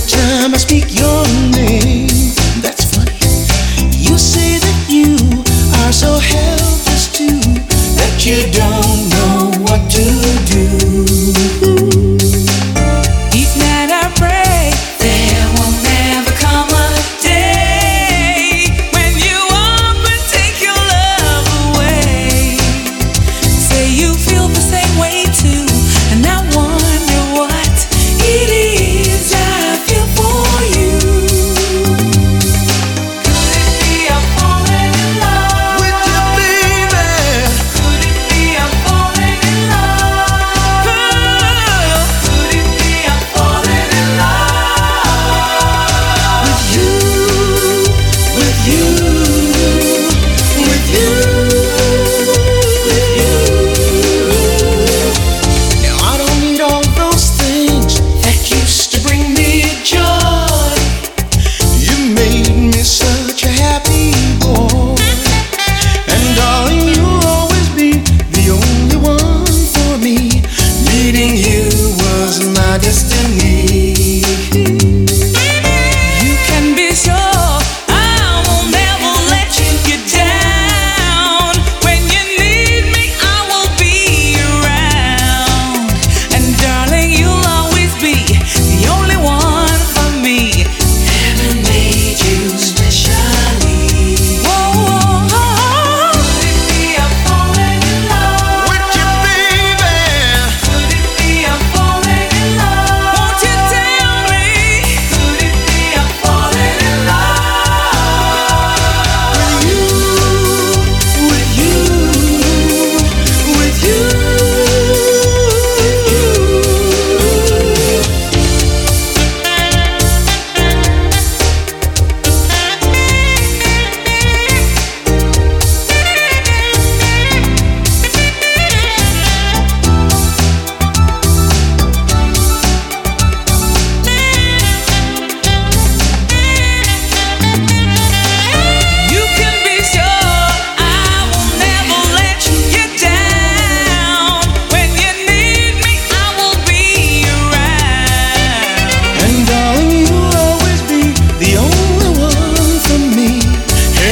time I speak your name. That's funny. You say that you are so helpless too, that you don't.